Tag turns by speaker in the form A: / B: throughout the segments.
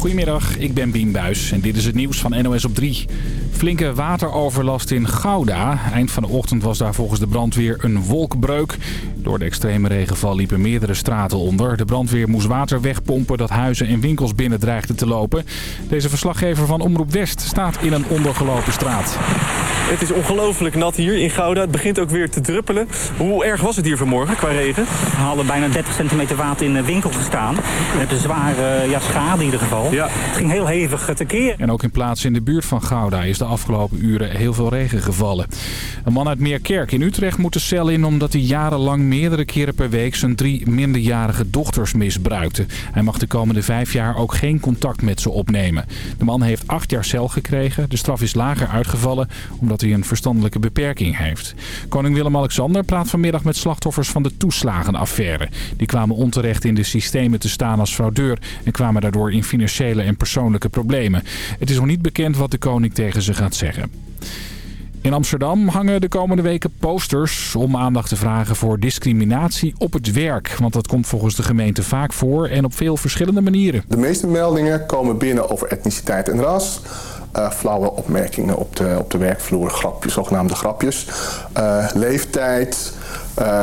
A: Goedemiddag, ik ben Bien Buis en dit is het nieuws van NOS op 3. Flinke wateroverlast in Gouda. Eind van de ochtend was daar volgens de brandweer een wolkbreuk. Door de extreme regenval liepen meerdere straten onder. De brandweer moest water wegpompen dat huizen en winkels binnen dreigden te lopen. Deze verslaggever van Omroep West staat in een ondergelopen straat.
B: Het is ongelooflijk nat hier in Gouda. Het begint ook weer te druppelen. Hoe erg was het hier vanmorgen qua regen?
C: We hadden bijna 30 centimeter water in de winkel gestaan. Met een zware ja, schade in ieder geval.
B: Ja.
C: Het ging heel hevig tekeer.
A: En ook in plaatsen in de buurt van Gouda is de afgelopen uren heel veel regen gevallen. Een man uit Meerkerk in Utrecht moet de cel in omdat hij jarenlang meerdere keren per week zijn drie minderjarige dochters misbruikte. Hij mag de komende vijf jaar ook geen contact met ze opnemen. De man heeft acht jaar cel gekregen. De straf is lager uitgevallen omdat hij een verstandelijke beperking heeft. Koning Willem-Alexander praat vanmiddag met slachtoffers van de toeslagenaffaire. Die kwamen onterecht in de systemen te staan als fraudeur en kwamen daardoor in financiële en persoonlijke problemen. Het is nog niet bekend wat de koning tegen ze gaat zeggen. In Amsterdam hangen de komende weken posters om aandacht te vragen voor discriminatie op het werk. Want dat komt volgens de gemeente vaak voor en op veel verschillende manieren.
D: De meeste meldingen komen binnen over etniciteit en ras. Uh, flauwe opmerkingen op de, op de werkvloer, grapjes, zogenaamde grapjes. Uh, leeftijd, uh,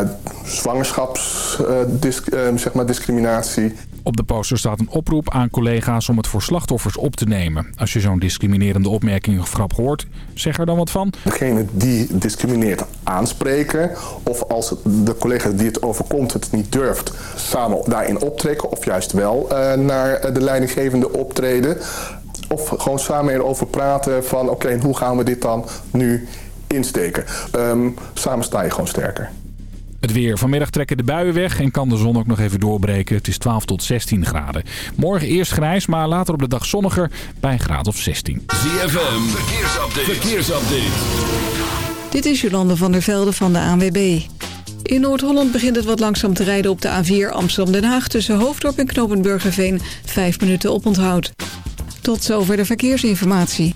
D: zeg maar discriminatie.
A: Op de poster staat een oproep aan collega's om het voor slachtoffers op te nemen. Als je zo'n discriminerende opmerking of grap hoort, zeg er dan wat van.
D: Degene die discrimineert aanspreken of als de collega die het overkomt het niet durft samen daarin optrekken of juist wel uh, naar de leidinggevende optreden. Of gewoon samen erover praten van oké, hoe gaan we dit dan nu insteken. Um, samen sta je gewoon sterker.
A: Het weer. Vanmiddag trekken de buien weg en kan de zon ook nog even doorbreken. Het is 12 tot 16 graden. Morgen eerst grijs, maar later op de dag zonniger bij een graad of 16.
E: ZFM, verkeersupdate. verkeersupdate.
F: Dit is Jolande van der Velde van de ANWB. In Noord-Holland begint het wat langzaam te rijden op de A4 Amsterdam-Den Haag... tussen Hoofddorp en Knopenburgerveen. Vijf minuten op onthoud. Tot zover de verkeersinformatie.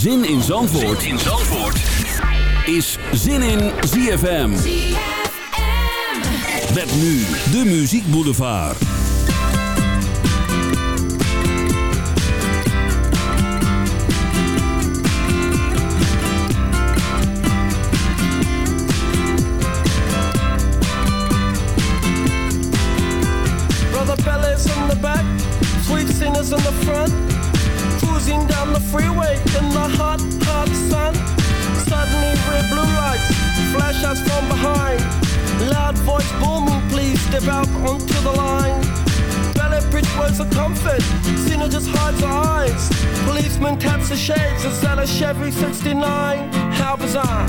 E: Zin in Zandvoort, zin in Zandvoort. is Zin in ZFM. ZFM. Met nu de Muziek Boulevard.
G: Brother Bellas in the back, sweet singers in the front. Cruising down the freeway in the hot, hot sun. Suddenly red blue lights, flash us from behind. Loud voice booming, please step out onto the line. Ballet bridge words of comfort, Cena just hides her eyes. Policeman taps the shades, is that a Chevy 69? How bizarre.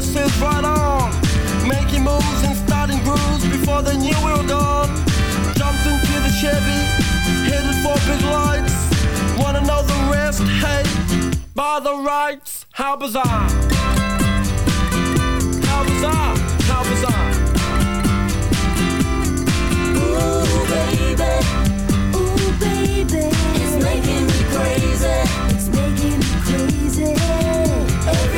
G: Says right on. Making moves and starting grooves before knew we were gone. Jumped into the Chevy, headed for big lights. Wanna know the rest? Hey, by the rights. How bizarre! How bizarre!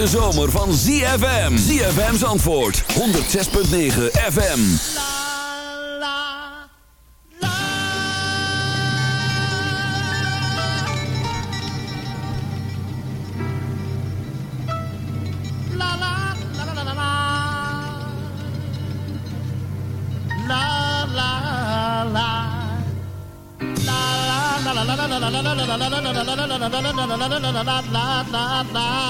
E: De zomer van ZFM. ZFM's antwoord 106.9 FM.
G: La, la, la. La la la la la la la
H: la la la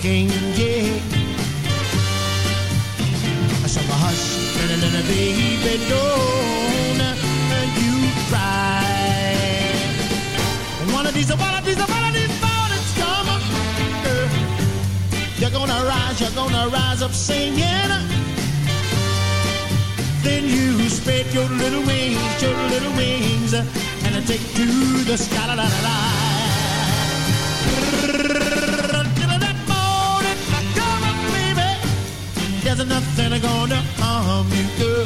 H: quem yeah. So hush, baby, don't you cry. One of these, one of these, one of these mornings come, girl. You're gonna rise, you're gonna rise up singing. Then you spread your little wings, your little wings, and take to the sky. La, la, la, la. they're gonna harm you, girl.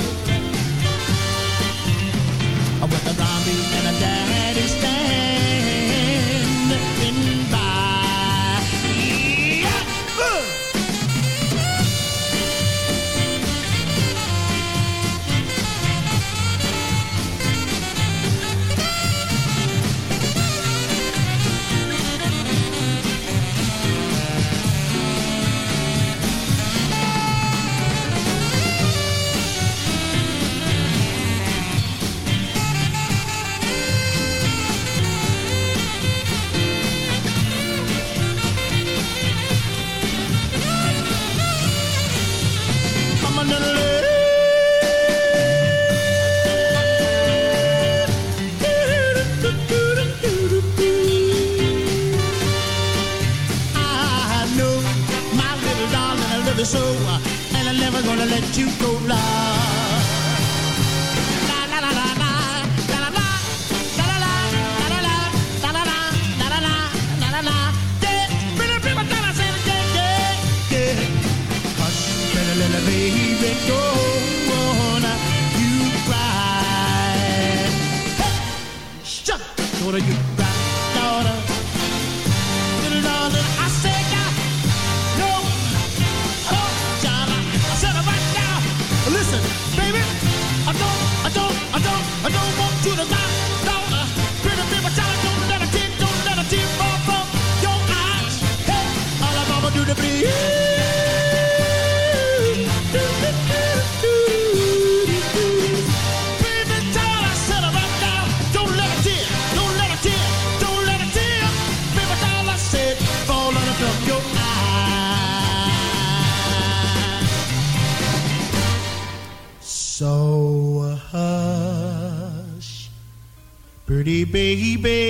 H: With a zombie and a dad. baby.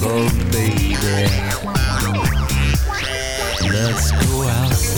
E: baby. Let's go outside.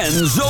E: en
I: zon.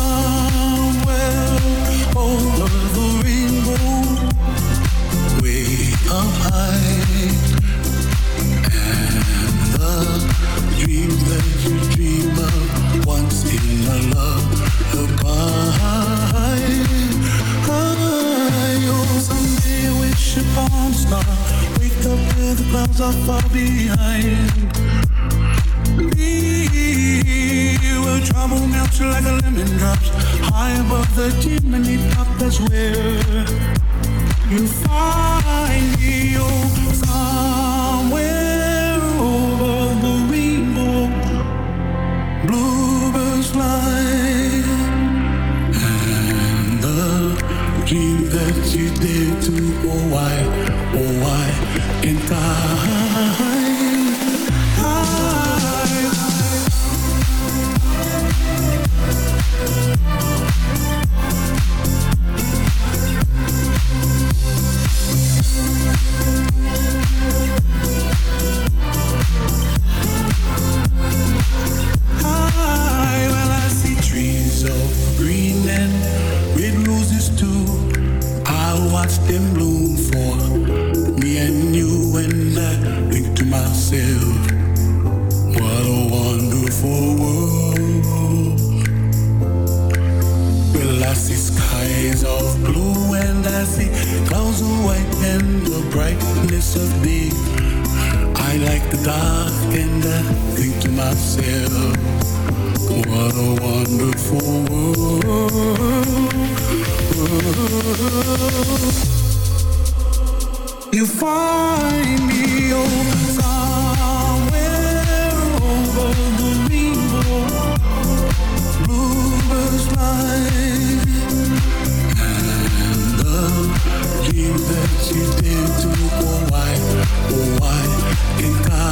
I: clouds are far behind. We will trouble melts like a lemon drops high above the chimney top. That's where you find me. Oh, somewhere over the rainbow, bluebirds fly. And the dream that you did to oh why, oh why can't I? Of blue and I see clouds of white and the brightness of day. I like the dark and I think to myself, what a wonderful world. You find me oh, somewhere over the rainbow, bluebirds fly, and that you did to oh why, oh why can't I?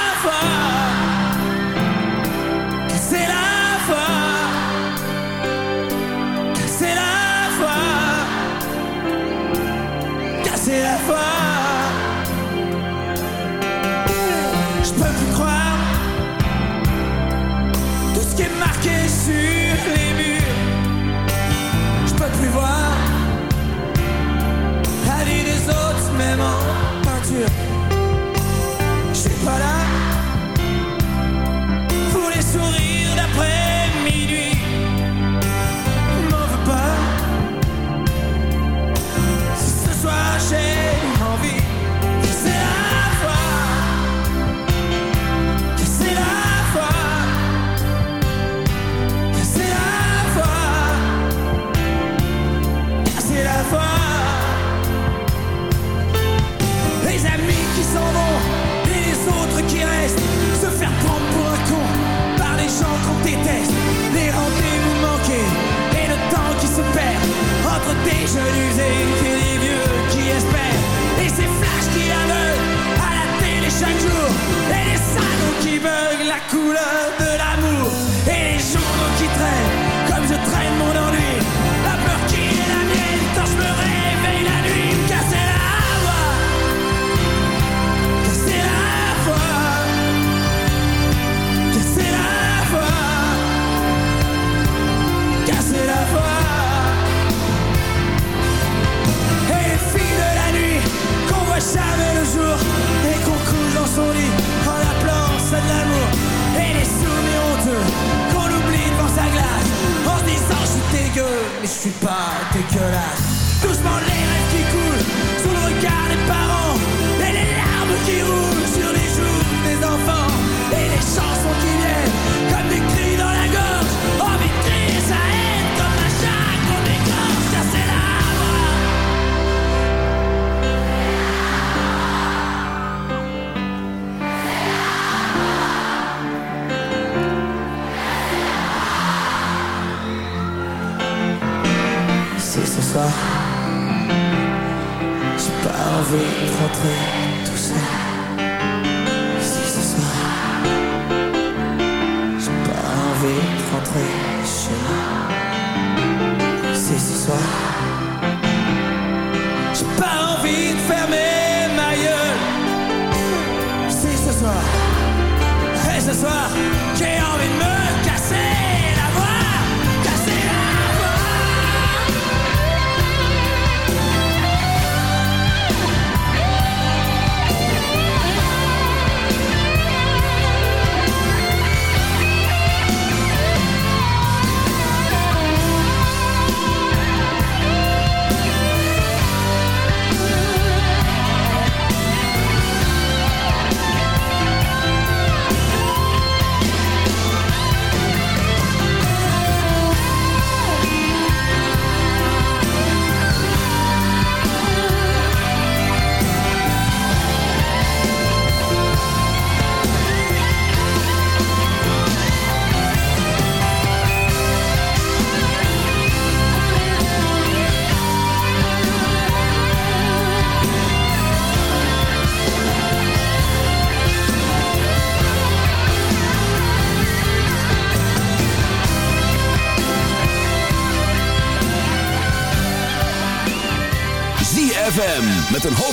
J: far. Cause it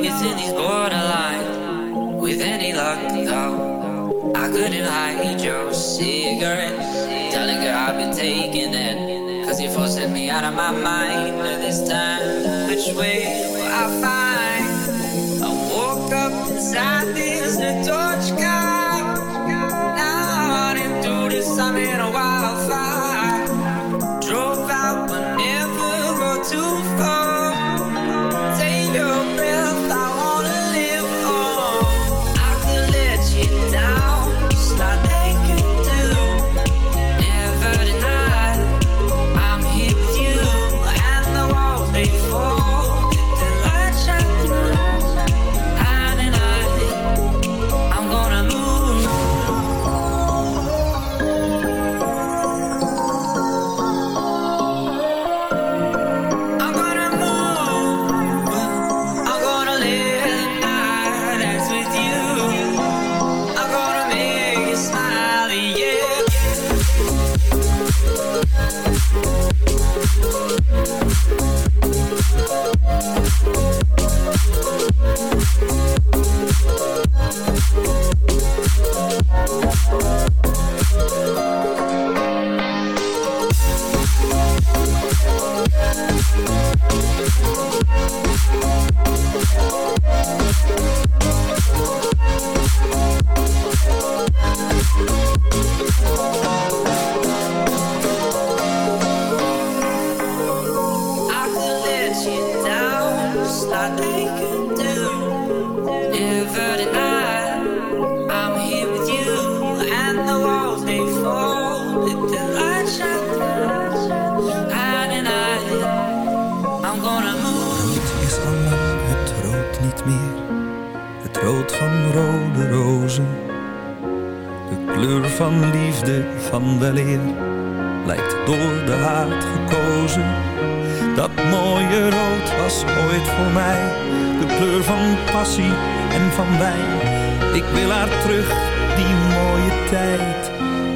K: Within these borderlines. With any luck, though, I couldn't hide your cigarette. Telling her I've been taking it. Cause before set me out of my mind. This time, which way will I find? I woke up inside this torch car. Now running through this, I'm in a wildfire.
L: Van rode rozen. De kleur van liefde, van weleer. Lijkt door de haat gekozen. Dat mooie rood was ooit voor mij. De kleur van passie en van wijn. Ik wil haar terug, die mooie tijd.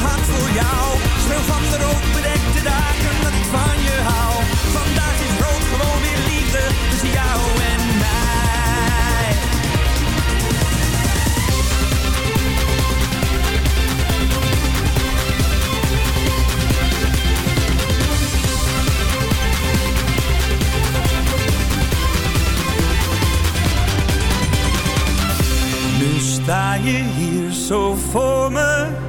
M: hart voor jou. Speel van de rood bedekte dagen dat ik van je hou. Vandaag is rood gewoon weer liefde tussen jou en mij.
L: Nu sta je hier zo voor me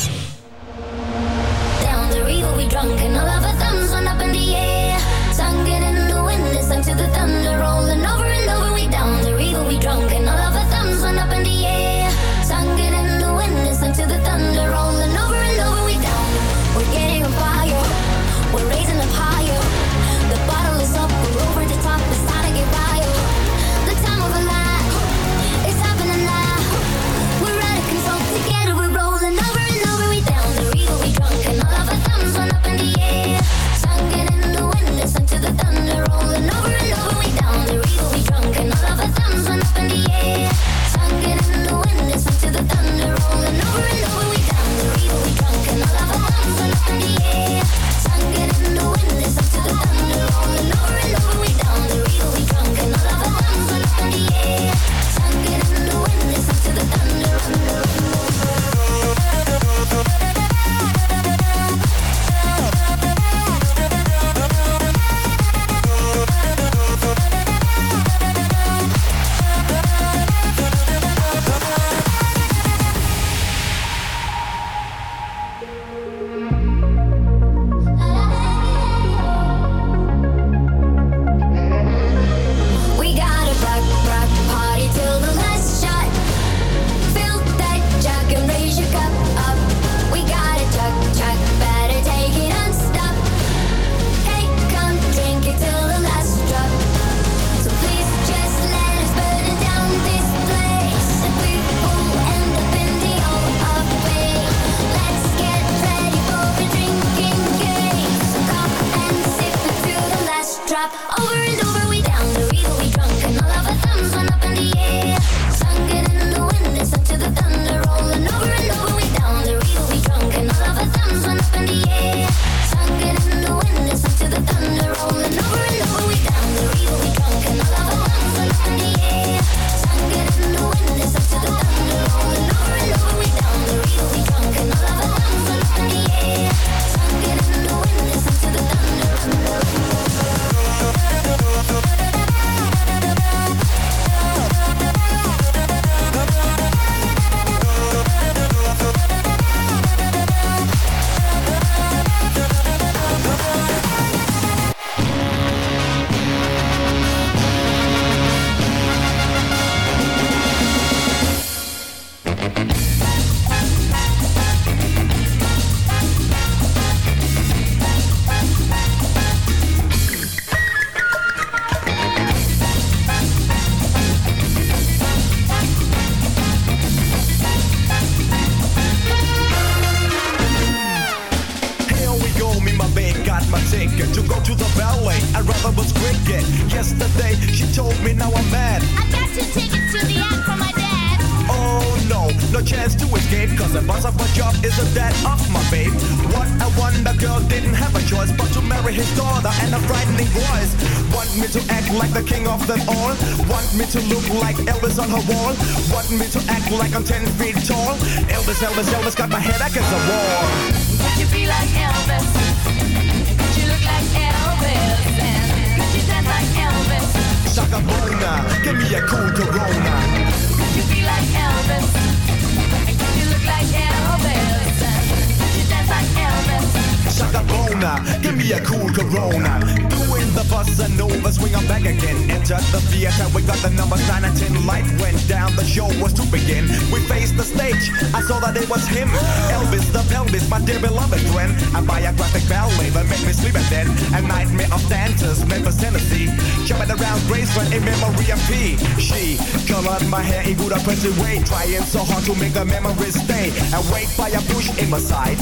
N: Him. Elvis the pelvis, my dear beloved friend. A biographic ballet that made me sleep at then. A nightmare of dancers, Memphis, Tennessee. Jumping around Graceland in memory of P. She colored my hair in good oppressive way. Trying so hard to make the memories stay. Awake by a bush in my side.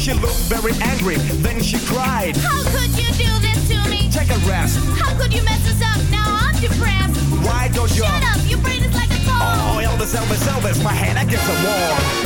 N: She looked very angry, then she cried.
O: How could you do this to me?
N: Take a rest.
O: How could you mess us up? Now I'm depressed.
N: Why don't you?
O: Shut up, your brain is like a car.
N: Oh, Elvis, Elvis, Elvis, my hand against the wall.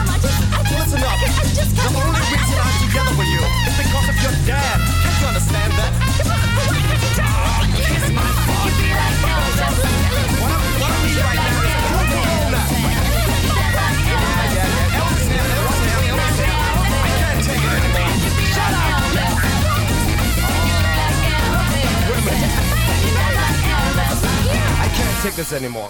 N: Listen up.
O: I just
N: The only reason I'm together with you is because of your dad. Can't you understand that? Kiss my butt. What I- what I need right now is a cool Corona. Yeah, yeah, yeah. Elvis here, Elvis here, Elvis here. I can't take it anymore. Shut up. Wait a minute. I can't take this anymore.